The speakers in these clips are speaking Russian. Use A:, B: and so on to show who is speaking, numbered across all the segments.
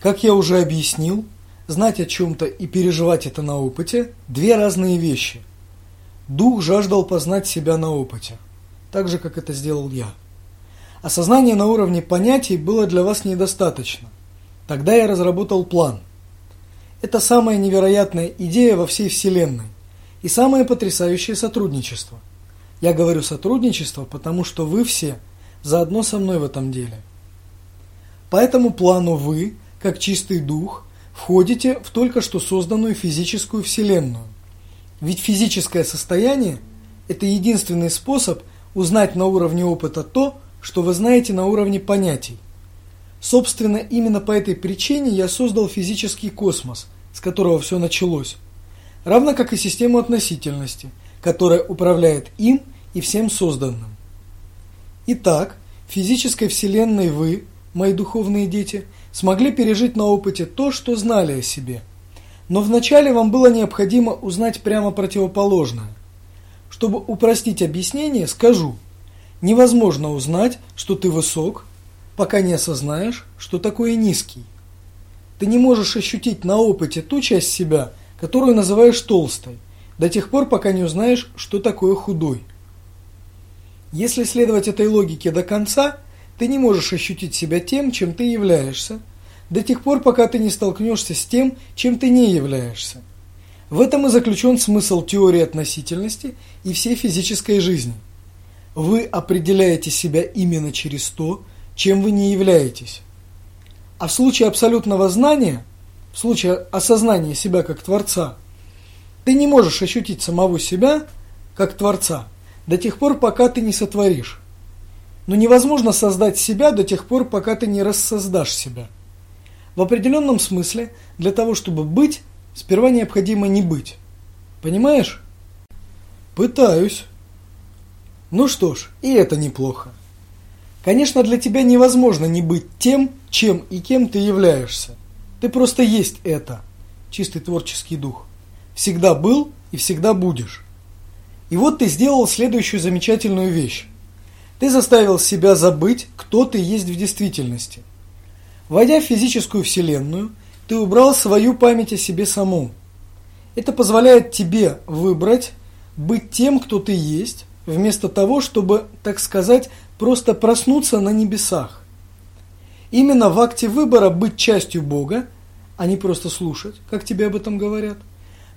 A: Как я уже объяснил, знать о чем-то и переживать это на опыте – две разные вещи. Дух жаждал познать себя на опыте, так же, как это сделал я. Осознание на уровне понятий было для вас недостаточно. Тогда я разработал план. Это самая невероятная идея во всей Вселенной и самое потрясающее сотрудничество. Я говорю сотрудничество, потому что вы все заодно со мной в этом деле. По этому плану вы, как чистый дух, входите в только что созданную физическую Вселенную. Ведь физическое состояние – это единственный способ узнать на уровне опыта то, что вы знаете на уровне понятий. Собственно, именно по этой причине я создал физический космос, с которого все началось, равно как и систему относительности, которая управляет им и всем созданным. Итак, в физической вселенной вы, мои духовные дети, смогли пережить на опыте то, что знали о себе. Но вначале вам было необходимо узнать прямо противоположное. Чтобы упростить объяснение, скажу – Невозможно узнать, что ты высок, пока не осознаешь, что такое низкий. Ты не можешь ощутить на опыте ту часть себя, которую называешь толстой, до тех пор, пока не узнаешь, что такое худой. Если следовать этой логике до конца, ты не можешь ощутить себя тем, чем ты являешься, до тех пор, пока ты не столкнешься с тем, чем ты не являешься. В этом и заключен смысл теории относительности и всей физической жизни – вы определяете себя именно через то, чем вы не являетесь. А в случае абсолютного знания, в случае осознания себя как Творца, ты не можешь ощутить самого себя как Творца до тех пор, пока ты не сотворишь. Но невозможно создать себя до тех пор, пока ты не рассоздашь себя. В определенном смысле, для того, чтобы быть, сперва необходимо не быть. Понимаешь? Пытаюсь. Ну что ж, и это неплохо. Конечно, для тебя невозможно не быть тем, чем и кем ты являешься. Ты просто есть это, чистый творческий дух. Всегда был и всегда будешь. И вот ты сделал следующую замечательную вещь. Ты заставил себя забыть, кто ты есть в действительности. Войдя в физическую вселенную, ты убрал свою память о себе самом. Это позволяет тебе выбрать, быть тем, кто ты есть, вместо того, чтобы, так сказать, просто проснуться на небесах. Именно в акте выбора быть частью Бога, а не просто слушать, как тебе об этом говорят,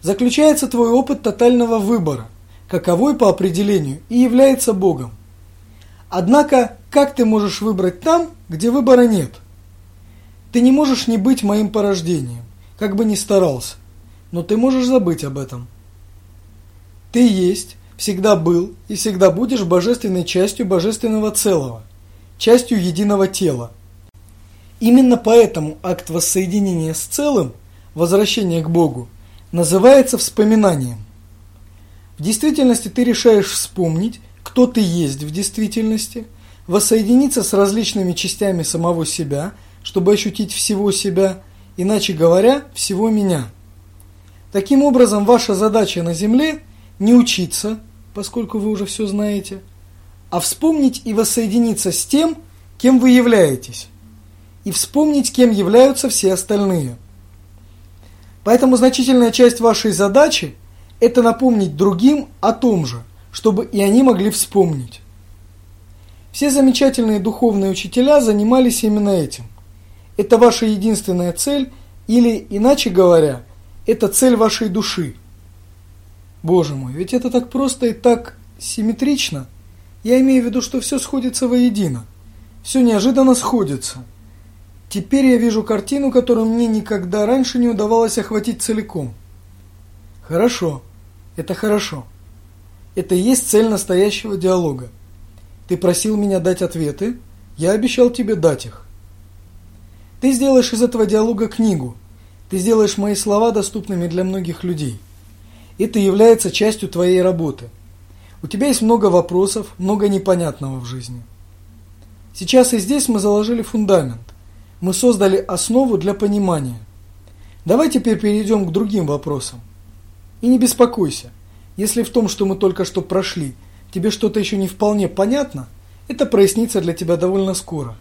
A: заключается твой опыт тотального выбора, каковой по определению и является Богом. Однако, как ты можешь выбрать там, где выбора нет? Ты не можешь не быть моим порождением, как бы ни старался, но ты можешь забыть об этом. Ты есть всегда был и всегда будешь божественной частью божественного целого, частью единого тела. Именно поэтому акт воссоединения с целым, возвращение к Богу, называется вспоминанием. В действительности ты решаешь вспомнить, кто ты есть в действительности, воссоединиться с различными частями самого себя, чтобы ощутить всего себя, иначе говоря, всего меня. Таким образом, ваша задача на Земле – не учиться, поскольку вы уже все знаете, а вспомнить и воссоединиться с тем, кем вы являетесь, и вспомнить, кем являются все остальные. Поэтому значительная часть вашей задачи – это напомнить другим о том же, чтобы и они могли вспомнить. Все замечательные духовные учителя занимались именно этим. Это ваша единственная цель, или, иначе говоря, это цель вашей души – Боже мой, ведь это так просто и так симметрично. Я имею в виду, что все сходится воедино. Все неожиданно сходится. Теперь я вижу картину, которую мне никогда раньше не удавалось охватить целиком. Хорошо. Это хорошо. Это и есть цель настоящего диалога. Ты просил меня дать ответы, я обещал тебе дать их. Ты сделаешь из этого диалога книгу. Ты сделаешь мои слова доступными для многих людей. Это является частью твоей работы. У тебя есть много вопросов, много непонятного в жизни. Сейчас и здесь мы заложили фундамент. Мы создали основу для понимания. Давай теперь перейдем к другим вопросам. И не беспокойся. Если в том, что мы только что прошли, тебе что-то еще не вполне понятно, это прояснится для тебя довольно скоро.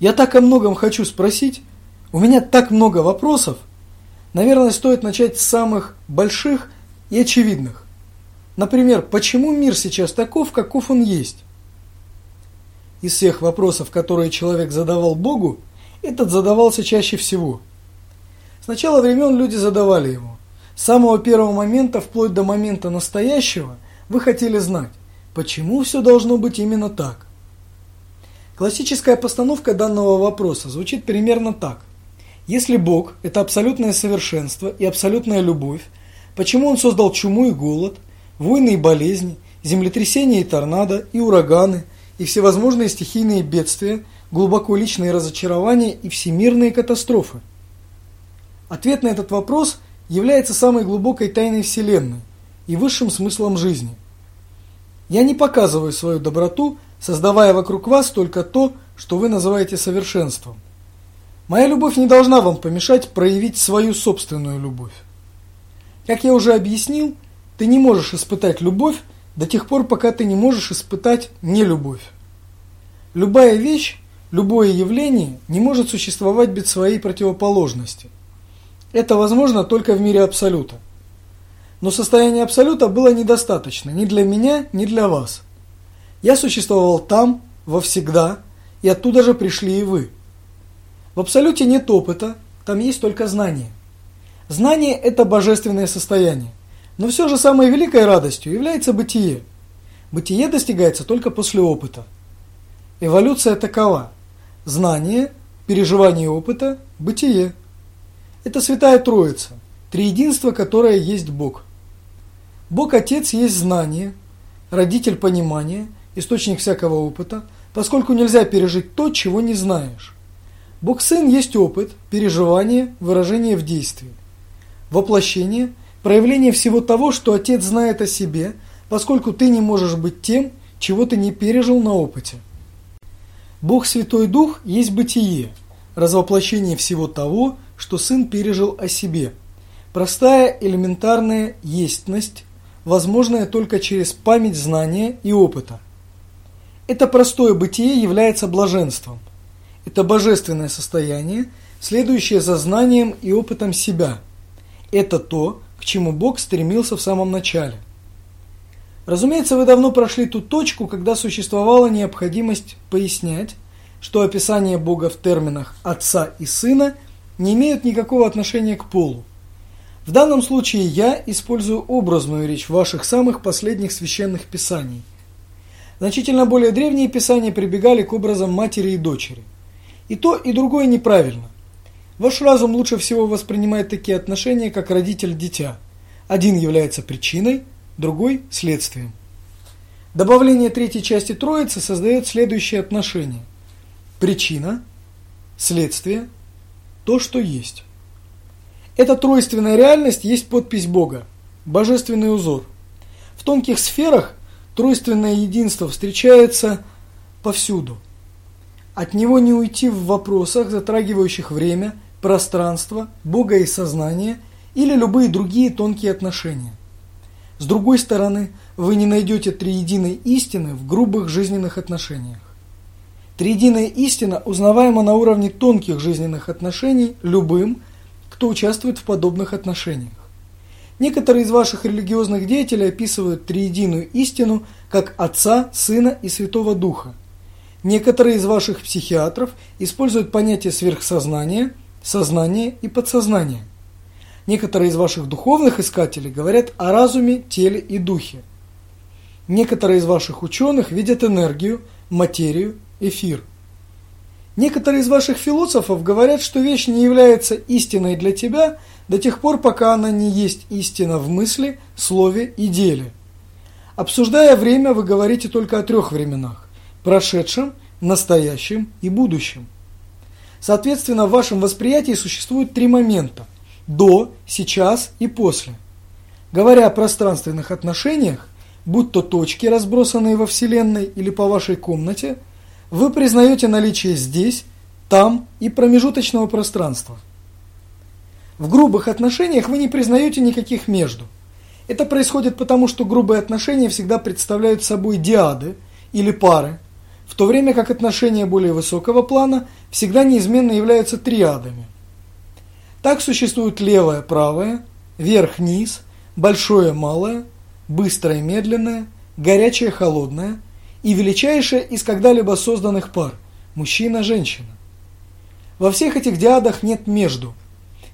A: Я так о многом хочу спросить, у меня так много вопросов. Наверное, стоит начать с самых больших и очевидных. Например, почему мир сейчас таков, каков он есть? Из всех вопросов, которые человек задавал Богу, этот задавался чаще всего. С начала времен люди задавали его. С самого первого момента, вплоть до момента настоящего, вы хотели знать, почему все должно быть именно так. Классическая постановка данного вопроса звучит примерно так. Если Бог – это абсолютное совершенство и абсолютная любовь, почему Он создал чуму и голод, войны и болезни, землетрясения и торнадо, и ураганы, и всевозможные стихийные бедствия, глубоко личные разочарования и всемирные катастрофы? Ответ на этот вопрос является самой глубокой тайной Вселенной и высшим смыслом жизни. Я не показываю свою доброту, создавая вокруг вас только то, что вы называете совершенством. Моя любовь не должна вам помешать проявить свою собственную любовь. Как я уже объяснил, ты не можешь испытать любовь до тех пор, пока ты не можешь испытать нелюбовь. Любая вещь, любое явление не может существовать без своей противоположности. Это возможно только в мире Абсолюта. Но состояние Абсолюта было недостаточно ни для меня, ни для вас. Я существовал там, во всегда, и оттуда же пришли и вы. В Абсолюте нет опыта, там есть только знание. Знание – это божественное состояние. Но все же самой великой радостью является бытие. Бытие достигается только после опыта. Эволюция такова. Знание, переживание опыта, бытие. Это Святая Троица, триединство, которое есть Бог. Бог Отец есть знание, родитель понимания, источник всякого опыта, поскольку нельзя пережить то, чего не знаешь. Бог Сын есть опыт, переживание, выражение в действии. Воплощение – проявление всего того, что Отец знает о себе, поскольку ты не можешь быть тем, чего ты не пережил на опыте. Бог Святой Дух есть бытие, развоплощение всего того, что Сын пережил о себе. Простая элементарная естьность, возможная только через память знания и опыта. Это простое бытие является блаженством. Это божественное состояние, следующее за знанием и опытом себя. Это то, к чему Бог стремился в самом начале. Разумеется, вы давно прошли ту точку, когда существовала необходимость пояснять, что описание Бога в терминах Отца и Сына не имеют никакого отношения к полу. В данном случае я использую образную речь ваших самых последних священных писаний. Значительно более древние писания прибегали к образам матери и дочери. И то, и другое неправильно. Ваш разум лучше всего воспринимает такие отношения, как родитель-дитя. Один является причиной, другой – следствием. Добавление третьей части Троицы создает следующее отношение. Причина, следствие, то, что есть. Эта тройственная реальность есть подпись Бога, божественный узор. В тонких сферах тройственное единство встречается повсюду. От него не уйти в вопросах, затрагивающих время, пространство, Бога и сознание или любые другие тонкие отношения. С другой стороны, вы не найдете триединой истины в грубых жизненных отношениях. Триединая истина узнаваема на уровне тонких жизненных отношений любым, кто участвует в подобных отношениях. Некоторые из ваших религиозных деятелей описывают триединую истину как Отца, Сына и Святого Духа. Некоторые из ваших психиатров используют понятие сверхсознания, сознания и подсознания. Некоторые из ваших духовных искателей говорят о разуме, теле и духе. Некоторые из ваших ученых видят энергию, материю эфир. Некоторые из ваших философов говорят, что вещь не является истиной для тебя до тех пор, пока она не есть истина в мысли, слове и деле. Обсуждая время, вы говорите только о трех временах – прошедшем, настоящем и будущем. Соответственно, в вашем восприятии существует три момента – до, сейчас и после. Говоря о пространственных отношениях, будь то точки, разбросанные во Вселенной или по вашей комнате – вы признаете наличие здесь, там и промежуточного пространства. В грубых отношениях вы не признаете никаких между. Это происходит потому, что грубые отношения всегда представляют собой диады или пары, в то время как отношения более высокого плана всегда неизменно являются триадами. Так существует левое-правое, верх-низ, большое-малое, быстрое-медленное, горячее-холодное и величайшее из когда-либо созданных пар – мужчина-женщина. Во всех этих диадах нет между.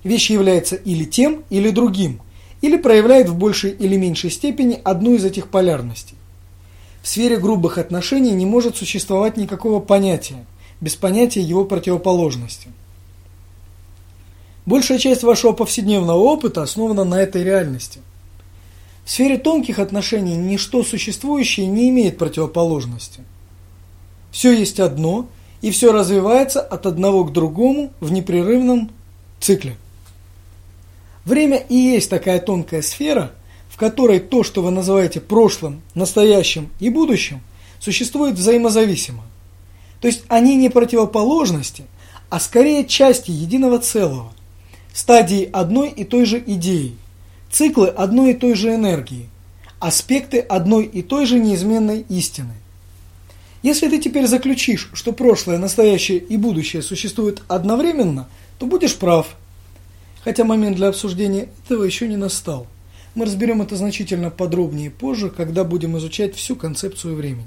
A: Вещь является или тем, или другим, или проявляет в большей или меньшей степени одну из этих полярностей. В сфере грубых отношений не может существовать никакого понятия, без понятия его противоположности. Большая часть вашего повседневного опыта основана на этой реальности. В сфере тонких отношений ничто существующее не имеет противоположности. Все есть одно, и все развивается от одного к другому в непрерывном цикле. Время и есть такая тонкая сфера, в которой то, что вы называете прошлым, настоящим и будущим, существует взаимозависимо. То есть они не противоположности, а скорее части единого целого, стадии одной и той же идеи, циклы одной и той же энергии, аспекты одной и той же неизменной истины. Если ты теперь заключишь, что прошлое, настоящее и будущее существуют одновременно, то будешь прав. Хотя момент для обсуждения этого еще не настал. Мы разберем это значительно подробнее позже, когда будем изучать всю концепцию времени.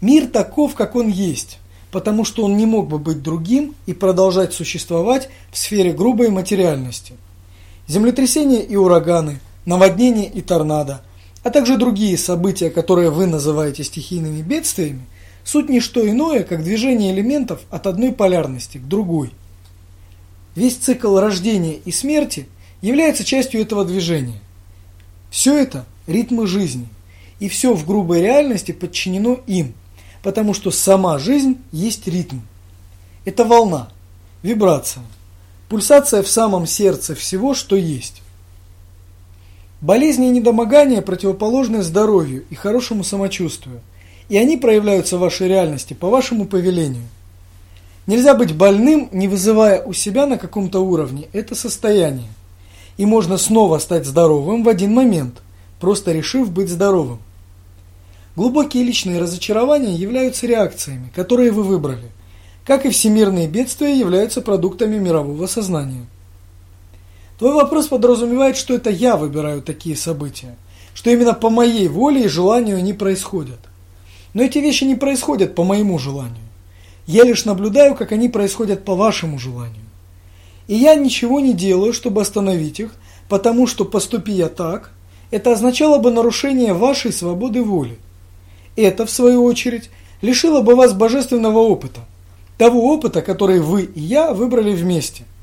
A: Мир таков, как он есть, потому что он не мог бы быть другим и продолжать существовать в сфере грубой материальности. Землетрясения и ураганы, наводнения и торнадо, а также другие события, которые вы называете стихийными бедствиями, суть не что иное, как движение элементов от одной полярности к другой. Весь цикл рождения и смерти является частью этого движения. Все это – ритмы жизни, и все в грубой реальности подчинено им – потому что сама жизнь есть ритм. Это волна, вибрация, пульсация в самом сердце всего, что есть. Болезни и недомогания противоположны здоровью и хорошему самочувствию, и они проявляются в вашей реальности по вашему повелению. Нельзя быть больным, не вызывая у себя на каком-то уровне это состояние. И можно снова стать здоровым в один момент, просто решив быть здоровым. Глубокие личные разочарования являются реакциями, которые вы выбрали, как и всемирные бедствия являются продуктами мирового сознания. Твой вопрос подразумевает, что это я выбираю такие события, что именно по моей воле и желанию они происходят. Но эти вещи не происходят по моему желанию. Я лишь наблюдаю, как они происходят по вашему желанию. И я ничего не делаю, чтобы остановить их, потому что поступи я так, это означало бы нарушение вашей свободы воли. Это, в свою очередь, лишило бы вас божественного опыта, того опыта, который вы и я выбрали вместе –